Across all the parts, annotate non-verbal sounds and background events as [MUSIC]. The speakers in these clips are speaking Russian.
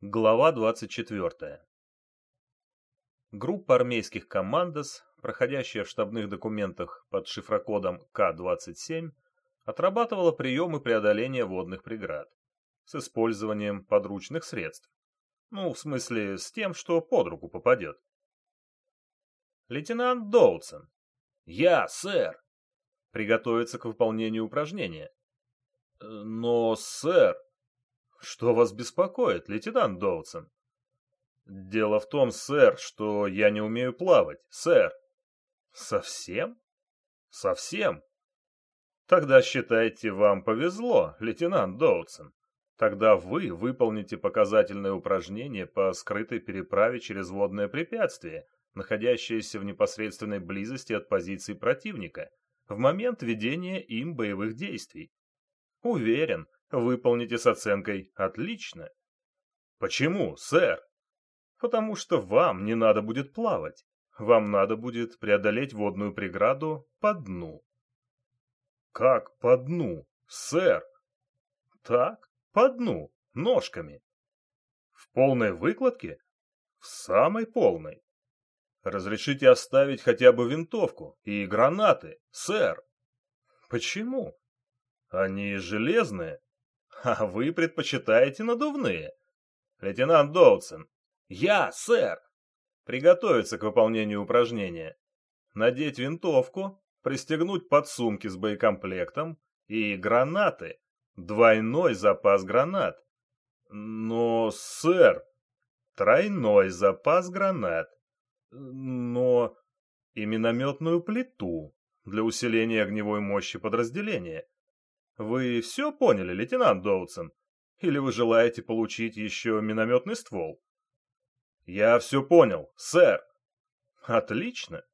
Глава 24. Группа армейских командос, проходящая в штабных документах под шифрокодом К-27, отрабатывала приемы преодоления водных преград с использованием подручных средств. Ну, в смысле, с тем, что под руку попадет. Лейтенант Доутсон. Я, сэр. Приготовиться к выполнению упражнения. Но, сэр, что вас беспокоит, лейтенант Доутсон? Дело в том, сэр, что я не умею плавать, сэр. Совсем? Совсем? Тогда считайте, вам повезло, лейтенант Доутсон. Тогда вы выполните показательное упражнение по скрытой переправе через водное препятствие, находящееся в непосредственной близости от позиции противника, в момент ведения им боевых действий. Уверен, выполните с оценкой «отлично». Почему, сэр? Потому что вам не надо будет плавать. Вам надо будет преодолеть водную преграду по дну. Как по дну, сэр? Так, по дну, ножками. В полной выкладке? В самой полной. Разрешите оставить хотя бы винтовку и гранаты, сэр. Почему? Они железные, [LAUGHS] а вы предпочитаете надувные. Лейтенант Доутсон. Я, сэр. Приготовиться к выполнению упражнения. Надеть винтовку, пристегнуть подсумки с боекомплектом и гранаты. Двойной запас гранат. Но, сэр, тройной запас гранат. Но и минометную плиту для усиления огневой мощи подразделения. Вы все поняли, лейтенант Доутсон? Или вы желаете получить еще минометный ствол? Я все понял, сэр. Отлично.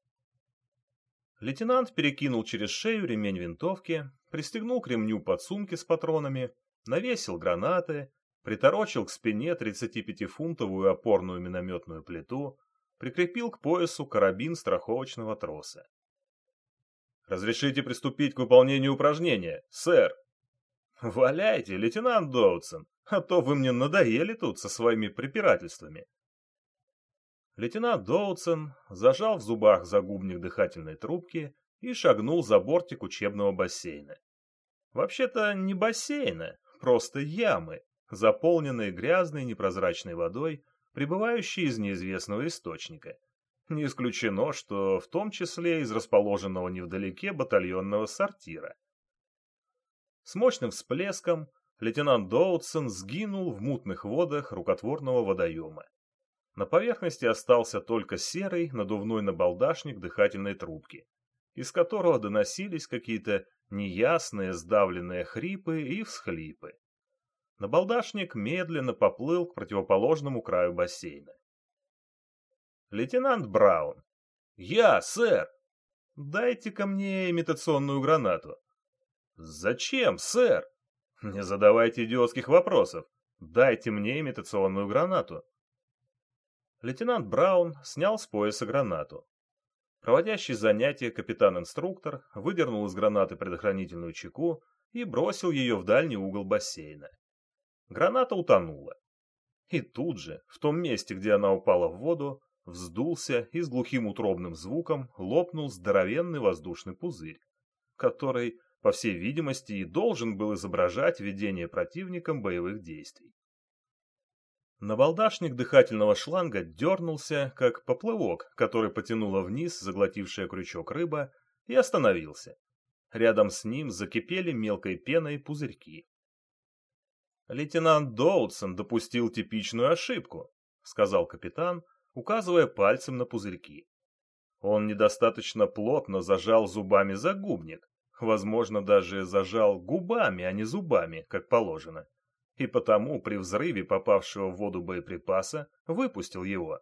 Лейтенант перекинул через шею ремень винтовки, пристегнул к ремню подсумки с патронами, навесил гранаты, приторочил к спине 35-фунтовую опорную минометную плиту, прикрепил к поясу карабин страховочного троса. «Разрешите приступить к выполнению упражнения, сэр?» «Валяйте, лейтенант Доутсон, а то вы мне надоели тут со своими препирательствами». Лейтенант Доутсон зажал в зубах загубник дыхательной трубки и шагнул за бортик учебного бассейна. Вообще-то не бассейна, просто ямы, заполненные грязной непрозрачной водой, прибывающей из неизвестного источника. Не исключено, что в том числе из расположенного невдалеке батальонного сортира. С мощным всплеском лейтенант Доутсон сгинул в мутных водах рукотворного водоема. На поверхности остался только серый надувной набалдашник дыхательной трубки, из которого доносились какие-то неясные сдавленные хрипы и всхлипы. Набалдашник медленно поплыл к противоположному краю бассейна. «Лейтенант Браун!» «Я, сэр!» «Дайте-ка мне имитационную гранату». «Зачем, сэр?» «Не задавайте идиотских вопросов. Дайте мне имитационную гранату». Лейтенант Браун снял с пояса гранату. Проводящий занятие капитан-инструктор выдернул из гранаты предохранительную чеку и бросил ее в дальний угол бассейна. Граната утонула. И тут же, в том месте, где она упала в воду, вздулся и с глухим утробным звуком лопнул здоровенный воздушный пузырь, который, по всей видимости, и должен был изображать ведение противником боевых действий. Набалдашник дыхательного шланга дернулся, как поплывок, который потянула вниз заглотившая крючок рыба, и остановился. Рядом с ним закипели мелкой пеной пузырьки. «Лейтенант Доутсон допустил типичную ошибку», — сказал капитан, указывая пальцем на пузырьки. Он недостаточно плотно зажал зубами загубник, возможно, даже зажал губами, а не зубами, как положено, и потому при взрыве попавшего в воду боеприпаса выпустил его,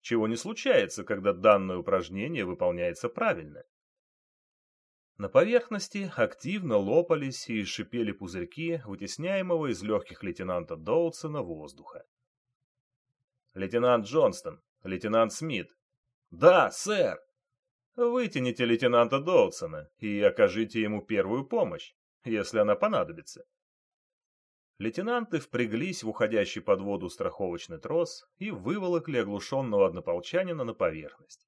чего не случается, когда данное упражнение выполняется правильно. На поверхности активно лопались и шипели пузырьки вытесняемого из легких лейтенанта Доутсона воздуха. «Лейтенант Джонстон, лейтенант Смит». «Да, сэр!» «Вытяните лейтенанта Доутсона и окажите ему первую помощь, если она понадобится». Лейтенанты впряглись в уходящий под воду страховочный трос и выволокли оглушенного однополчанина на поверхность.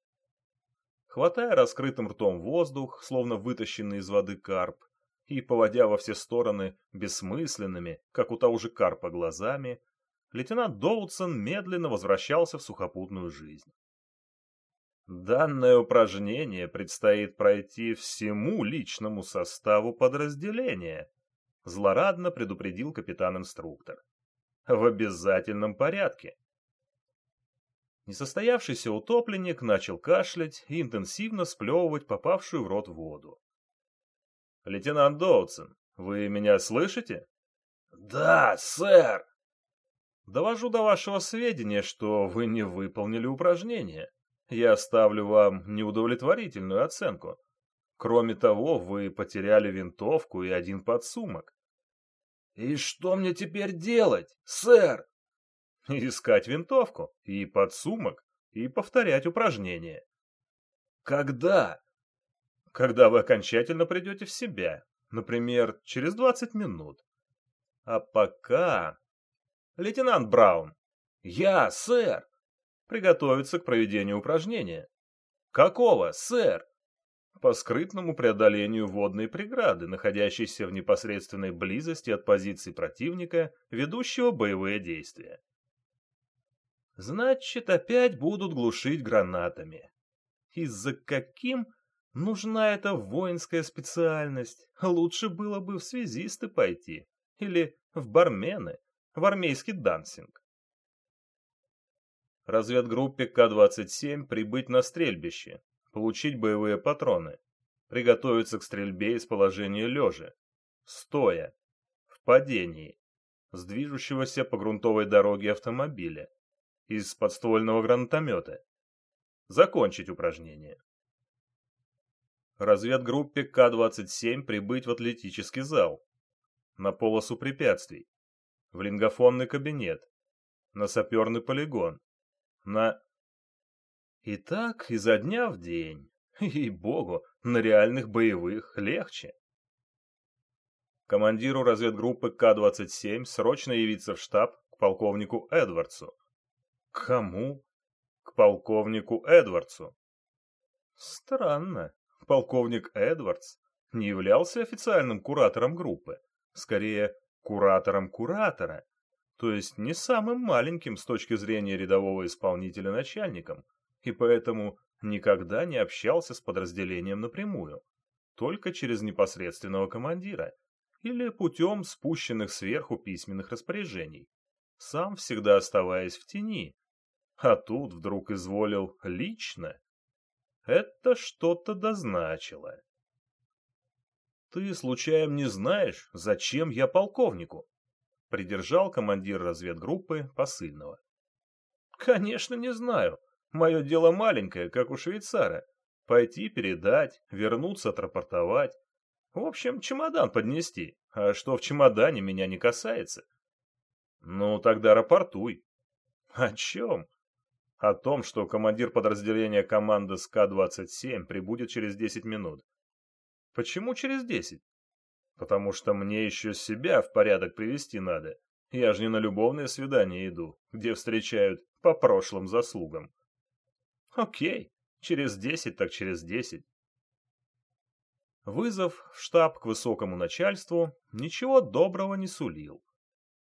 Хватая раскрытым ртом воздух, словно вытащенный из воды карп, и, поводя во все стороны бессмысленными, как у того же карпа, глазами, лейтенант Доутсон медленно возвращался в сухопутную жизнь. Данное упражнение предстоит пройти всему личному составу подразделения, злорадно предупредил капитан-инструктор. В обязательном порядке. Несостоявшийся утопленник начал кашлять и интенсивно сплевывать попавшую в рот воду. «Лейтенант Доутсон, вы меня слышите?» «Да, сэр!» «Довожу до вашего сведения, что вы не выполнили упражнение. Я ставлю вам неудовлетворительную оценку. Кроме того, вы потеряли винтовку и один подсумок». «И что мне теперь делать, сэр?» «Искать винтовку и подсумок и повторять упражнение». «Когда?» когда вы окончательно придете в себя, например, через 20 минут. А пока... Лейтенант Браун. Я, сэр. Приготовиться к проведению упражнения. Какого, сэр? По скрытному преодолению водной преграды, находящейся в непосредственной близости от позиции противника, ведущего боевые действия. Значит, опять будут глушить гранатами. И за каким Нужна эта воинская специальность. Лучше было бы в связисты пойти. Или в бармены, в армейский дансинг. Разведгруппе К-27 прибыть на стрельбище, получить боевые патроны, приготовиться к стрельбе из положения лежа, стоя, в падении, с движущегося по грунтовой дороге автомобиля, из подствольного гранатомета. Закончить упражнение разведгруппе К-27 прибыть в атлетический зал, на полосу препятствий, в лингофонный кабинет, на саперный полигон, на... И так изо дня в день. [LAUGHS] И богу, на реальных боевых легче. Командиру разведгруппы К-27 срочно явиться в штаб к полковнику Эдвардсу. К кому? К полковнику Эдвардсу. Странно полковник Эдвардс не являлся официальным куратором группы, скорее куратором куратора, то есть не самым маленьким с точки зрения рядового исполнителя начальником, и поэтому никогда не общался с подразделением напрямую, только через непосредственного командира или путем спущенных сверху письменных распоряжений, сам всегда оставаясь в тени, а тут вдруг изволил лично это что-то дозначило. «Ты, случаем, не знаешь, зачем я полковнику?» Придержал командир разведгруппы посыльного. «Конечно, не знаю. Мое дело маленькое, как у швейцара. Пойти передать, вернуться отрапортовать. В общем, чемодан поднести. А что в чемодане, меня не касается». «Ну, тогда рапортуй». «О чем?» о том, что командир подразделения команды СК-27 прибудет через 10 минут. Почему через 10? Потому что мне еще себя в порядок привести надо. Я же не на любовное свидание иду, где встречают по прошлым заслугам. Окей, через 10 так через 10. Вызов в штаб к высокому начальству ничего доброго не сулил.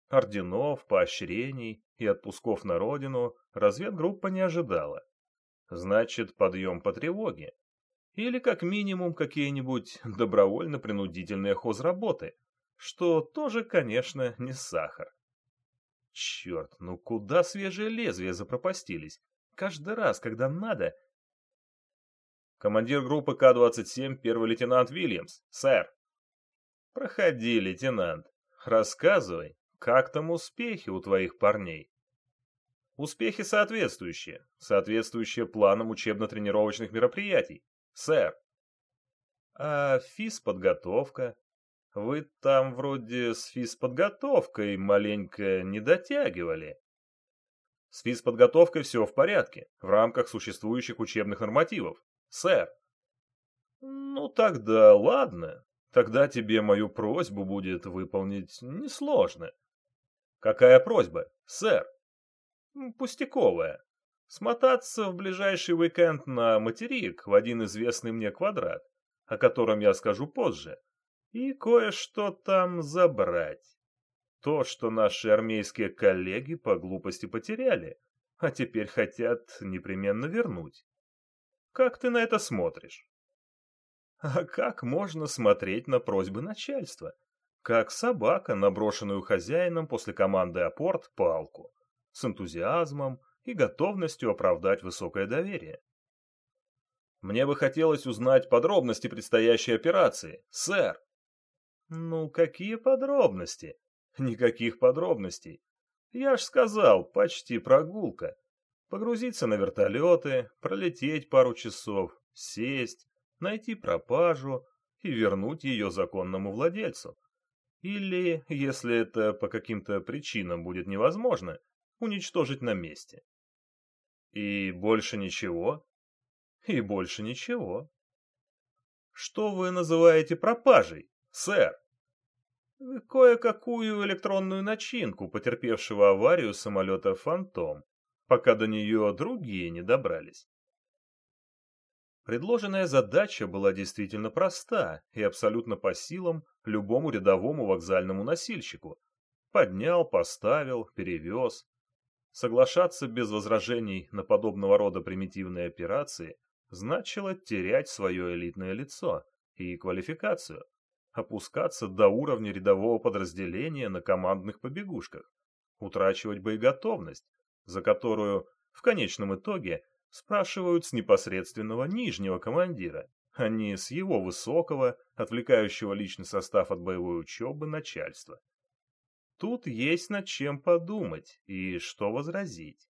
Орденов, поощрений и отпусков на родину разведгруппа не ожидала. Значит, подъем по тревоге. Или как минимум какие-нибудь добровольно-принудительные хозработы, что тоже, конечно, не сахар. Черт, ну куда свежие лезвия запропастились? Каждый раз, когда надо... Командир группы К-27, первый лейтенант Вильямс. Сэр. Проходи, лейтенант. Рассказывай, как там успехи у твоих парней? Успехи соответствующие, соответствующие планам учебно-тренировочных мероприятий, сэр. А физподготовка? Вы там вроде с физподготовкой маленько не дотягивали. С физподготовкой все в порядке, в рамках существующих учебных нормативов, сэр. Ну тогда ладно, тогда тебе мою просьбу будет выполнить несложно. Какая просьба, сэр? Пустяковая. Смотаться в ближайший уикенд на материк в один известный мне квадрат, о котором я скажу позже, и кое-что там забрать. То, что наши армейские коллеги по глупости потеряли, а теперь хотят непременно вернуть. Как ты на это смотришь? А как можно смотреть на просьбы начальства? Как собака, наброшенную хозяином после команды «Апорт» палку, с энтузиазмом и готовностью оправдать высокое доверие. Мне бы хотелось узнать подробности предстоящей операции, сэр. Ну, какие подробности? Никаких подробностей. Я ж сказал, почти прогулка. Погрузиться на вертолеты, пролететь пару часов, сесть, найти пропажу и вернуть ее законному владельцу. Или, если это по каким-то причинам будет невозможно, уничтожить на месте. И больше ничего? И больше ничего. Что вы называете пропажей, сэр? Кое-какую электронную начинку потерпевшего аварию самолета «Фантом», пока до нее другие не добрались. Предложенная задача была действительно проста и абсолютно по силам любому рядовому вокзальному носильщику. Поднял, поставил, перевез. Соглашаться без возражений на подобного рода примитивные операции значило терять свое элитное лицо и квалификацию, опускаться до уровня рядового подразделения на командных побегушках, утрачивать боеготовность, за которую в конечном итоге спрашивают с непосредственного нижнего командира, а не с его высокого, отвлекающего личный состав от боевой учебы начальства. Тут есть над чем подумать и что возразить.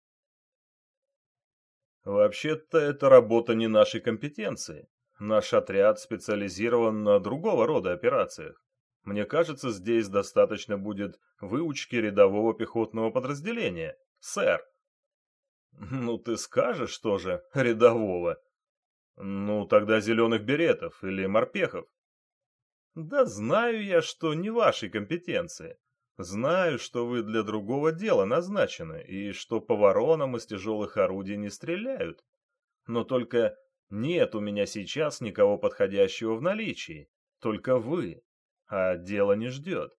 Вообще-то это работа не нашей компетенции. Наш отряд специализирован на другого рода операциях. Мне кажется, здесь достаточно будет выучки рядового пехотного подразделения, сэр. Ну, ты скажешь тоже, рядового. Ну, тогда зеленых беретов или морпехов. Да знаю я, что не вашей компетенции. Знаю, что вы для другого дела назначены, и что по воронам из тяжелых орудий не стреляют. Но только нет у меня сейчас никого подходящего в наличии, только вы, а дело не ждет.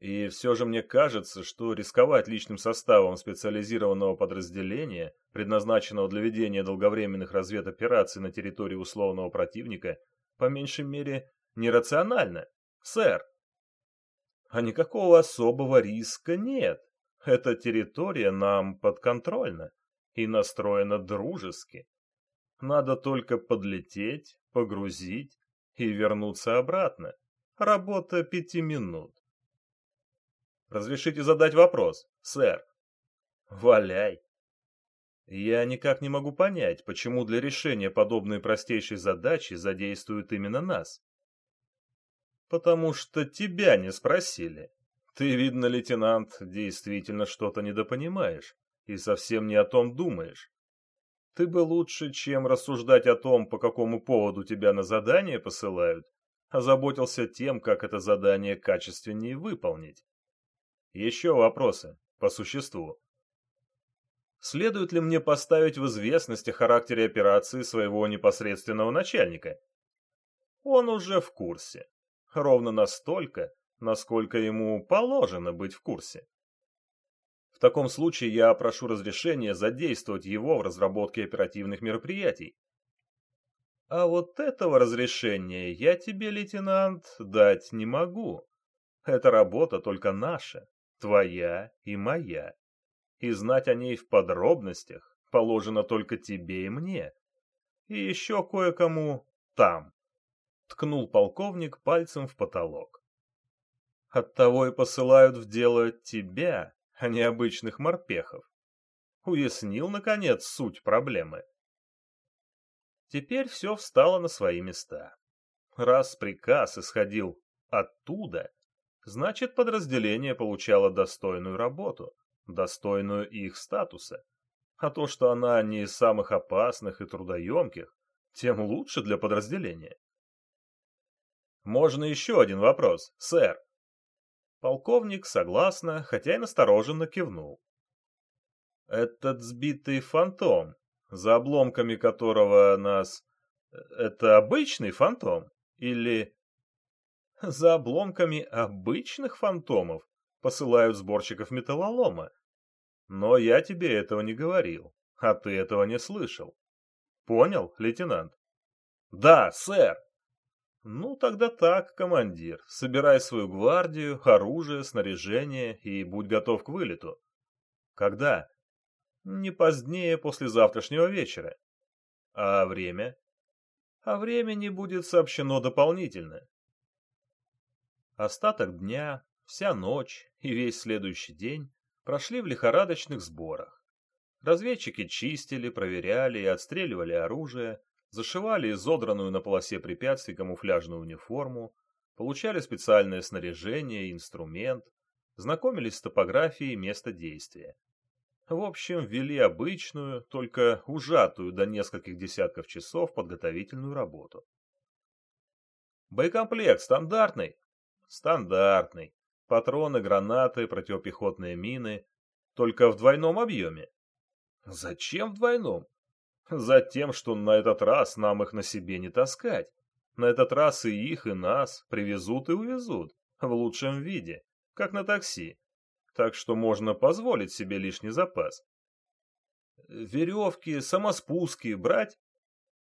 И все же мне кажется, что рисковать личным составом специализированного подразделения, предназначенного для ведения долговременных разведопераций на территории условного противника, по меньшей мере, нерационально, сэр. А никакого особого риска нет. Эта территория нам подконтрольна и настроена дружески. Надо только подлететь, погрузить и вернуться обратно. Работа пяти минут. Разрешите задать вопрос, сэр? Валяй. Я никак не могу понять, почему для решения подобной простейшей задачи задействуют именно нас. Потому что тебя не спросили. Ты, видно, лейтенант, действительно что-то недопонимаешь и совсем не о том думаешь. Ты бы лучше, чем рассуждать о том, по какому поводу тебя на задание посылают, озаботился тем, как это задание качественнее выполнить. Еще вопросы по существу. Следует ли мне поставить в известность о характере операции своего непосредственного начальника? Он уже в курсе. Ровно настолько, насколько ему положено быть в курсе. В таком случае я прошу разрешения задействовать его в разработке оперативных мероприятий. А вот этого разрешения я тебе, лейтенант, дать не могу. Эта работа только наша, твоя и моя. И знать о ней в подробностях положено только тебе и мне. И еще кое-кому там. Ткнул полковник пальцем в потолок. Оттого и посылают в дело тебя, а не обычных морпехов. Уяснил, наконец, суть проблемы. Теперь все встало на свои места. Раз приказ исходил оттуда, значит подразделение получало достойную работу, достойную их статуса. А то, что она не из самых опасных и трудоемких, тем лучше для подразделения. Можно еще один вопрос, сэр? Полковник согласно, хотя и настороженно кивнул. Этот сбитый фантом, за обломками которого нас... Это обычный фантом? Или... За обломками обычных фантомов посылают сборщиков металлолома. Но я тебе этого не говорил, а ты этого не слышал. Понял, лейтенант? Да, сэр. Ну, тогда так, командир. Собирай свою гвардию, оружие, снаряжение и будь готов к вылету. Когда? Не позднее послезавтрашнего вечера. А время? А времени будет сообщено дополнительно. Остаток дня, вся ночь и весь следующий день прошли в лихорадочных сборах. Разведчики чистили, проверяли и отстреливали оружие, зашивали изодранную на полосе препятствий камуфляжную униформу, получали специальное снаряжение и инструмент, знакомились с топографией места действия. В общем, ввели обычную, только ужатую до нескольких десятков часов подготовительную работу. Боекомплект стандартный? Стандартный. Патроны, гранаты, противопехотные мины. Только в двойном объеме. Зачем в двойном? Затем, что на этот раз нам их на себе не таскать. На этот раз и их, и нас привезут и увезут. В лучшем виде. Как на такси так что можно позволить себе лишний запас. Веревки, самоспуски брать?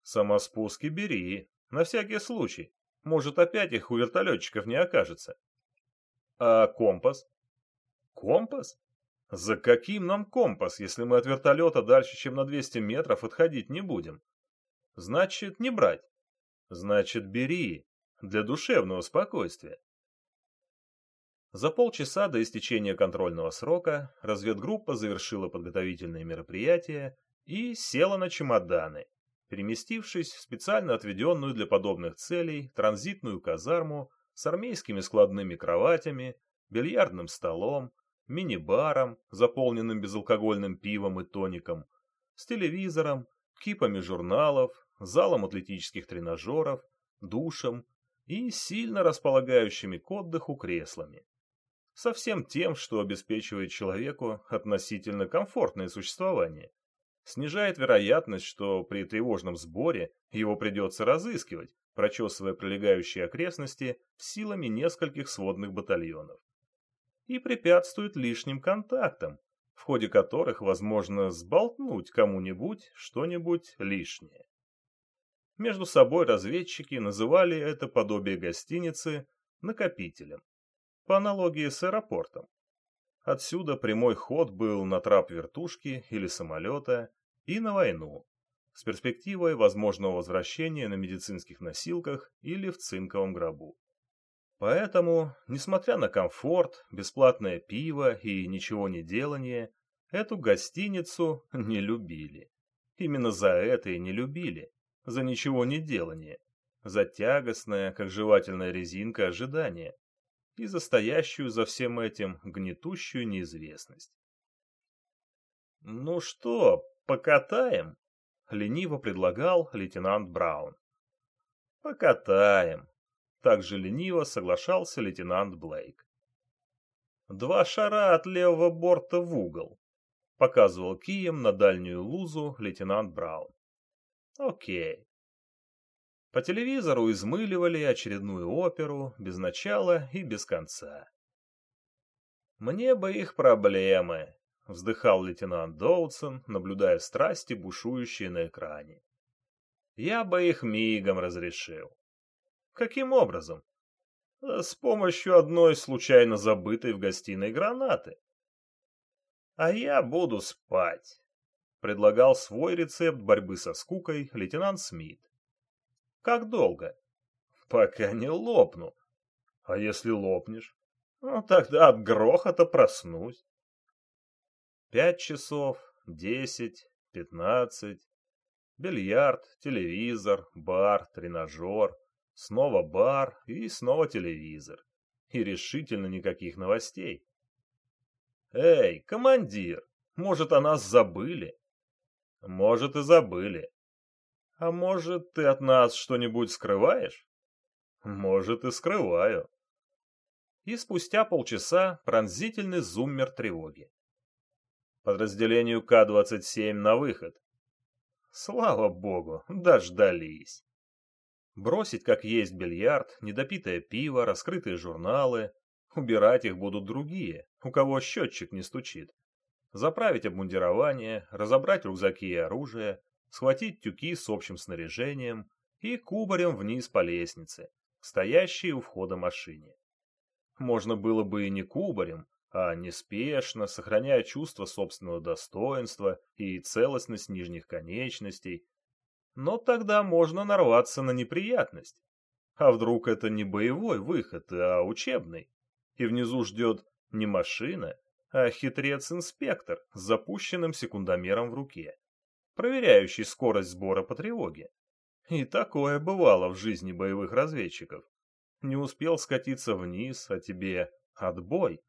Самоспуски бери, на всякий случай. Может, опять их у вертолетчиков не окажется. А компас? Компас? За каким нам компас, если мы от вертолета дальше, чем на 200 метров отходить не будем? Значит, не брать. Значит, бери. Для душевного спокойствия. За полчаса до истечения контрольного срока разведгруппа завершила подготовительные мероприятия и села на чемоданы, переместившись в специально отведенную для подобных целей транзитную казарму с армейскими складными кроватями, бильярдным столом, мини-баром, заполненным безалкогольным пивом и тоником, с телевизором, кипами журналов, залом атлетических тренажеров, душем и сильно располагающими к отдыху креслами со всем тем, что обеспечивает человеку относительно комфортное существование. Снижает вероятность, что при тревожном сборе его придется разыскивать, прочесывая прилегающие окрестности силами нескольких сводных батальонов. И препятствует лишним контактам, в ходе которых возможно сболтнуть кому-нибудь что-нибудь лишнее. Между собой разведчики называли это подобие гостиницы накопителем по аналогии с аэропортом. Отсюда прямой ход был на трап вертушки или самолета и на войну, с перспективой возможного возвращения на медицинских носилках или в цинковом гробу. Поэтому, несмотря на комфорт, бесплатное пиво и ничего не делание, эту гостиницу не любили. Именно за это и не любили, за ничего не делание, за тягостное, как жевательная резинка, ожидание и за стоящую за всем этим гнетущую неизвестность. «Ну что, покатаем?» — лениво предлагал лейтенант Браун. «Покатаем», — также лениво соглашался лейтенант Блейк. «Два шара от левого борта в угол», — показывал кием на дальнюю лузу лейтенант Браун. «Окей. По телевизору измыливали очередную оперу без начала и без конца. «Мне бы их проблемы», — вздыхал лейтенант Доутсон, наблюдая страсти, бушующие на экране. «Я бы их мигом разрешил». «Каким образом?» «С помощью одной случайно забытой в гостиной гранаты». «А я буду спать», — предлагал свой рецепт борьбы со скукой лейтенант Смит. Как долго? Пока не лопну. А если лопнешь? Ну, тогда от грохота проснусь. Пять часов, десять, пятнадцать. Бильярд, телевизор, бар, тренажер. Снова бар и снова телевизор. И решительно никаких новостей. Эй, командир, может, о нас забыли? Может, и забыли. А может, ты от нас что-нибудь скрываешь? Может, и скрываю. и спустя полчаса пронзительный зуммер тревоги. Подразделению К-27 на выход. Слава богу, дождались. Бросить как есть бильярд, недопитое пиво, раскрытые журналы. Убирать их будут другие, у кого счетчик не стучит. Заправить обмундирование, разобрать рюкзаки и оружие, схватить тюки с общим снаряжением и кубарем вниз по лестнице, стоящей у входа машине. Можно было бы и не кубарем, а неспешно, сохраняя чувство собственного достоинства и целостность нижних конечностей. Но тогда можно нарваться на неприятность. А вдруг это не боевой выход, а учебный? И внизу ждет не машина, а хитрец-инспектор с запущенным секундомером в руке, проверяющий скорость сбора по тревоге. И такое бывало в жизни боевых разведчиков. Не успел скатиться вниз, а тебе отбой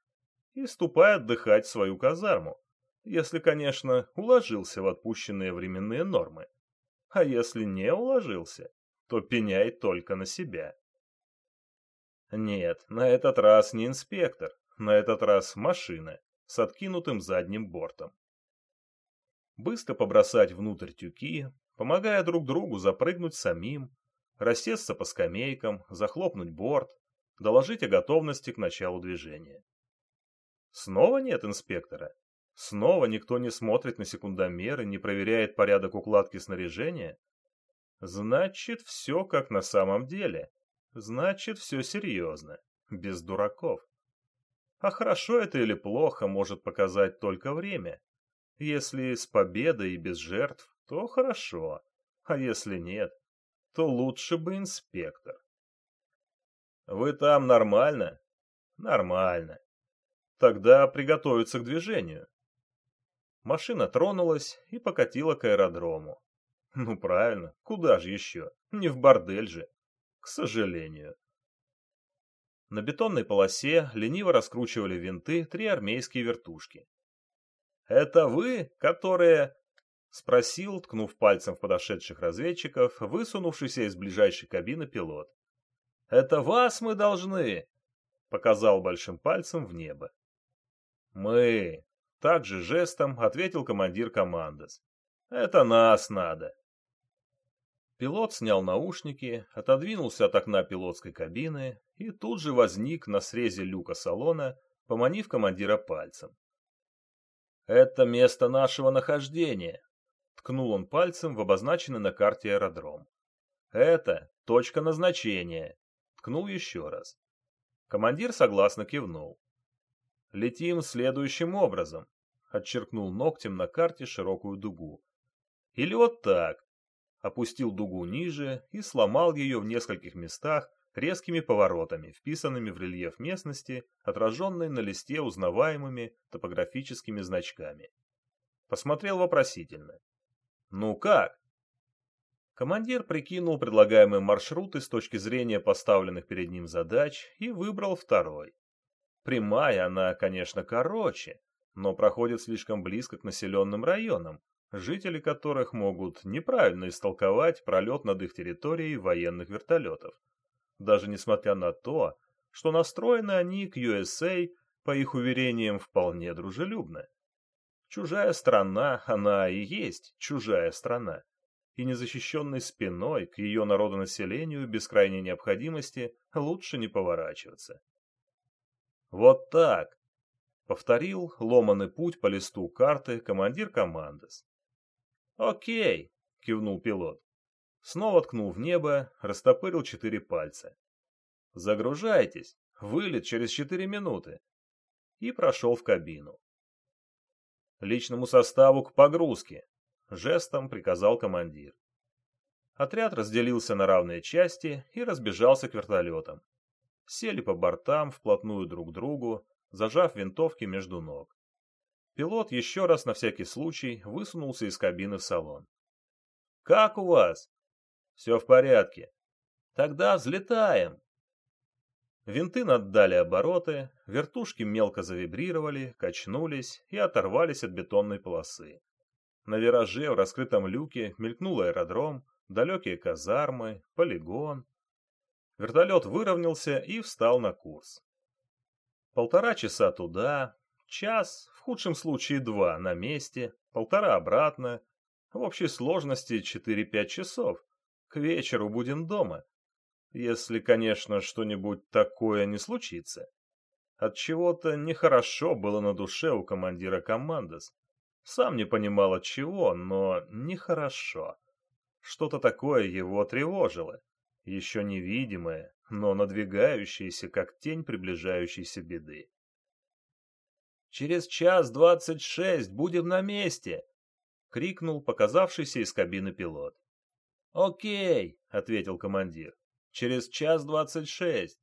и ступай отдыхать в свою казарму, если, конечно, уложился в отпущенные временные нормы. А если не уложился, то пеняй только на себя. Нет, на этот раз не инспектор, на этот раз машина с откинутым задним бортом. Быстро побросать внутрь тюки, помогая друг другу запрыгнуть самим, рассесться по скамейкам, захлопнуть борт, доложить о готовности к началу движения. Снова нет инспектора? Снова никто не смотрит на секундомеры, не проверяет порядок укладки снаряжения? Значит, все как на самом деле. Значит, все серьезно. Без дураков. А хорошо это или плохо может показать только время. Если с победой и без жертв, то хорошо. А если нет, то лучше бы инспектор. Вы там нормально? Нормально. Тогда приготовиться к движению. Машина тронулась и покатила к аэродрому. Ну правильно, куда же еще? Не в бордель же. К сожалению. На бетонной полосе лениво раскручивали винты три армейские вертушки. «Это вы, которые...» — спросил, ткнув пальцем в подошедших разведчиков, высунувшийся из ближайшей кабины пилот. «Это вас мы должны!» — показал большим пальцем в небо. «Мы!» — также жестом ответил командир командос. «Это нас надо!» Пилот снял наушники, отодвинулся от окна пилотской кабины и тут же возник на срезе люка салона, поманив командира пальцем. «Это место нашего нахождения», — ткнул он пальцем в обозначенный на карте аэродром. «Это точка назначения», — ткнул еще раз. Командир согласно кивнул. Летим следующим образом. Отчеркнул ногтем на карте широкую дугу. Или вот так. Опустил дугу ниже и сломал ее в нескольких местах резкими поворотами, вписанными в рельеф местности, отраженной на листе узнаваемыми топографическими значками. Посмотрел вопросительно. «Ну как?» Командир прикинул предлагаемые маршруты с точки зрения поставленных перед ним задач и выбрал второй. Прямая она, конечно, короче, но проходит слишком близко к населенным районам, жители которых могут неправильно истолковать пролет над их территорией военных вертолетов. Даже несмотря на то, что настроены они к USA, по их уверениям, вполне дружелюбно. Чужая страна, она и есть чужая страна. И незащищенной спиной к ее народонаселению без крайней необходимости лучше не поворачиваться. Вот так, повторил ломаный путь по листу карты командир командос. Окей, кивнул пилот. Снова ткнул в небо, растопырил четыре пальца. Загружайтесь, вылет через четыре минуты. И прошел в кабину. Личному составу к погрузке, жестом приказал командир. Отряд разделился на равные части и разбежался к вертолетам сели по бортам вплотную друг к другу, зажав винтовки между ног. Пилот еще раз на всякий случай высунулся из кабины в салон. «Как у вас?» «Все в порядке». «Тогда взлетаем». Винты наддали обороты, вертушки мелко завибрировали, качнулись и оторвались от бетонной полосы. На вираже в раскрытом люке мелькнул аэродром, далекие казармы, полигон, Вертолет выровнялся и встал на курс. Полтора часа туда, час, в худшем случае два, на месте, полтора обратно. В общей сложности 4-5 часов. К вечеру будем дома. Если, конечно, что-нибудь такое не случится. От чего-то нехорошо было на душе у командира командос. Сам не понимал от чего, но нехорошо. Что-то такое его тревожило. Еще невидимое, но надвигающееся, как тень приближающейся беды. «Через час двадцать шесть будем на месте!» — крикнул показавшийся из кабины пилот. «Окей!» — ответил командир. «Через час двадцать шесть!»